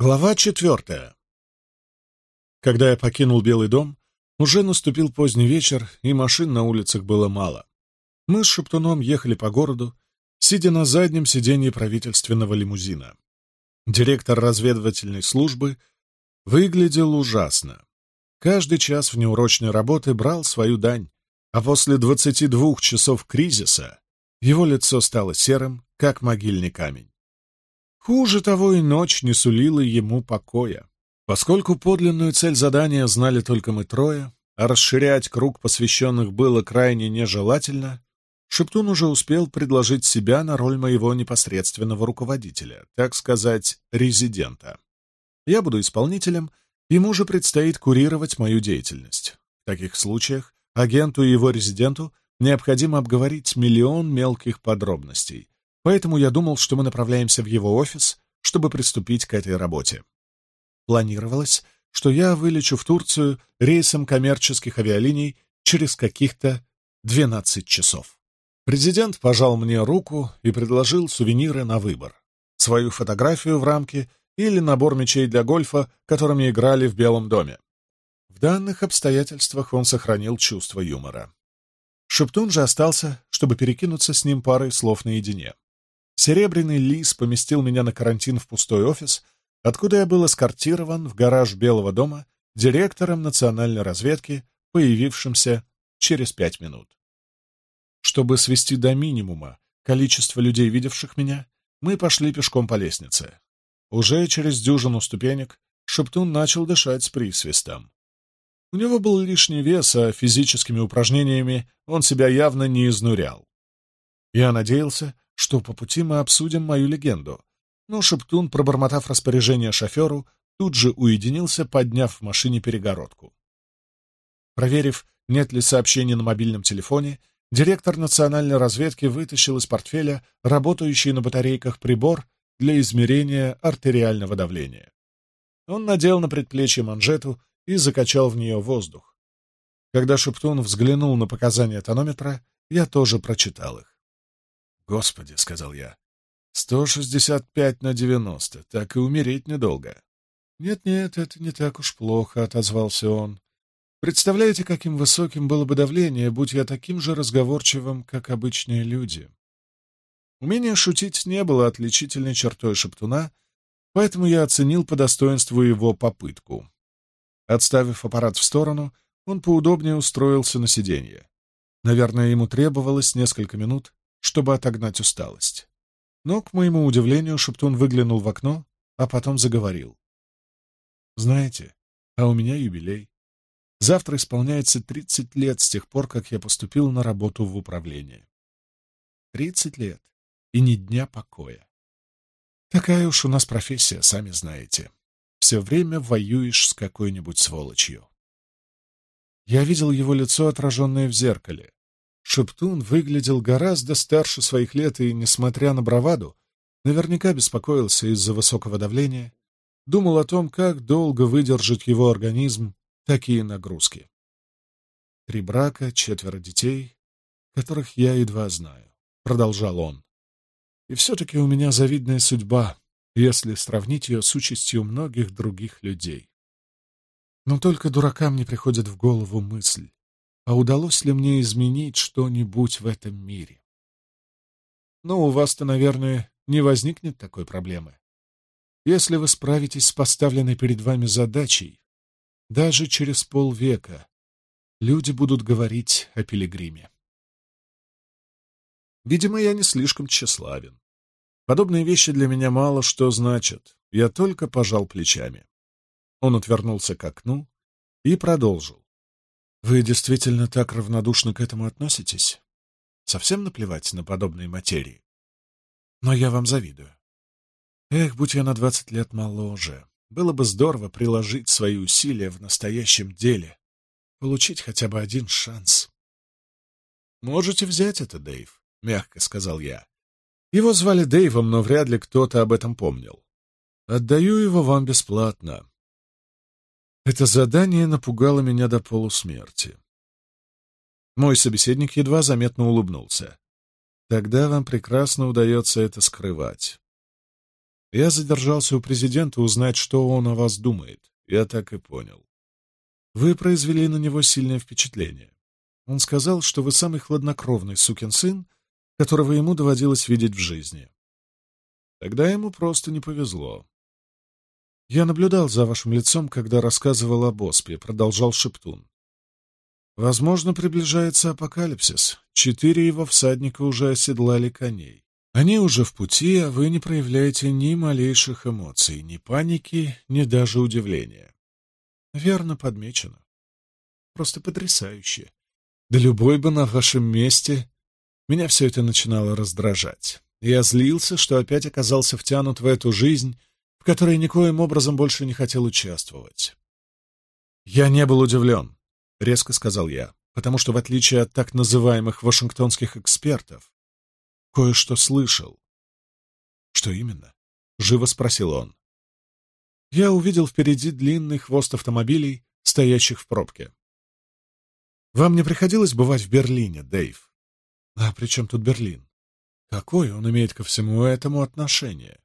Глава четвертая. Когда я покинул Белый дом, уже наступил поздний вечер, и машин на улицах было мало. Мы с Шептуном ехали по городу, сидя на заднем сиденье правительственного лимузина. Директор разведывательной службы выглядел ужасно. Каждый час внеурочной работы брал свою дань, а после 22 часов кризиса его лицо стало серым, как могильный камень. Хуже того, и ночь не сулила ему покоя. Поскольку подлинную цель задания знали только мы трое, а расширять круг посвященных было крайне нежелательно, Шептун уже успел предложить себя на роль моего непосредственного руководителя, так сказать, резидента. Я буду исполнителем, ему же предстоит курировать мою деятельность. В таких случаях агенту и его резиденту необходимо обговорить миллион мелких подробностей, Поэтому я думал, что мы направляемся в его офис, чтобы приступить к этой работе. Планировалось, что я вылечу в Турцию рейсом коммерческих авиалиний через каких-то 12 часов. Президент пожал мне руку и предложил сувениры на выбор. Свою фотографию в рамке или набор мячей для гольфа, которыми играли в Белом доме. В данных обстоятельствах он сохранил чувство юмора. Шептун же остался, чтобы перекинуться с ним парой слов наедине. Серебряный лис поместил меня на карантин в пустой офис, откуда я был эскортирован в гараж Белого дома директором национальной разведки, появившимся через пять минут. Чтобы свести до минимума количество людей, видевших меня, мы пошли пешком по лестнице. Уже через дюжину ступенек Шептун начал дышать с присвистом. У него был лишний вес, а физическими упражнениями он себя явно не изнурял. Я надеялся, что по пути мы обсудим мою легенду. Ну, Но Шептун, пробормотав распоряжение шоферу, тут же уединился, подняв в машине перегородку. Проверив, нет ли сообщений на мобильном телефоне, директор национальной разведки вытащил из портфеля работающий на батарейках прибор для измерения артериального давления. Он надел на предплечье манжету и закачал в нее воздух. Когда Шептун взглянул на показания тонометра, я тоже прочитал их. «Господи», — сказал я, — «сто шестьдесят пять на девяносто, так и умереть недолго». «Нет-нет, это не так уж плохо», — отозвался он. «Представляете, каким высоким было бы давление, будь я таким же разговорчивым, как обычные люди?» Умение шутить не было отличительной чертой шептуна, поэтому я оценил по достоинству его попытку. Отставив аппарат в сторону, он поудобнее устроился на сиденье. Наверное, ему требовалось несколько минут, чтобы отогнать усталость. Но, к моему удивлению, Шептун выглянул в окно, а потом заговорил. «Знаете, а у меня юбилей. Завтра исполняется 30 лет с тех пор, как я поступил на работу в управление. 30 лет и ни дня покоя. Такая уж у нас профессия, сами знаете. Все время воюешь с какой-нибудь сволочью. Я видел его лицо, отраженное в зеркале. Шептун выглядел гораздо старше своих лет и, несмотря на браваду, наверняка беспокоился из-за высокого давления, думал о том, как долго выдержит его организм такие нагрузки. Три брака, четверо детей, которых я едва знаю, продолжал он. И все-таки у меня завидная судьба, если сравнить ее с участью многих других людей. Но только дуракам не приходит в голову мысль, а удалось ли мне изменить что-нибудь в этом мире? Но у вас-то, наверное, не возникнет такой проблемы. Если вы справитесь с поставленной перед вами задачей, даже через полвека люди будут говорить о пилигриме. Видимо, я не слишком тщеславен. Подобные вещи для меня мало что значат. Я только пожал плечами. Он отвернулся к окну и продолжил. Вы действительно так равнодушно к этому относитесь? Совсем наплевать на подобные материи. Но я вам завидую. Эх, будь я на двадцать лет моложе, было бы здорово приложить свои усилия в настоящем деле, получить хотя бы один шанс. «Можете взять это, Дэйв», — мягко сказал я. Его звали Дэйвом, но вряд ли кто-то об этом помнил. «Отдаю его вам бесплатно. Это задание напугало меня до полусмерти. Мой собеседник едва заметно улыбнулся. Тогда вам прекрасно удается это скрывать. Я задержался у президента узнать, что он о вас думает. Я так и понял. Вы произвели на него сильное впечатление. Он сказал, что вы самый хладнокровный сукин сын, которого ему доводилось видеть в жизни. Тогда ему просто не повезло. Я наблюдал за вашим лицом, когда рассказывал о Боспе, продолжал Шептун. Возможно, приближается апокалипсис. Четыре его всадника уже оседлали коней. Они уже в пути, а вы не проявляете ни малейших эмоций, ни паники, ни даже удивления. Верно подмечено. Просто потрясающе. Да любой бы на вашем месте. Меня все это начинало раздражать. Я злился, что опять оказался втянут в эту жизнь в которой никоим образом больше не хотел участвовать. «Я не был удивлен», — резко сказал я, потому что, в отличие от так называемых вашингтонских экспертов, кое-что слышал. «Что именно?» — живо спросил он. Я увидел впереди длинный хвост автомобилей, стоящих в пробке. «Вам не приходилось бывать в Берлине, Дэйв?» «А при чем тут Берлин? Какое он имеет ко всему этому отношение?»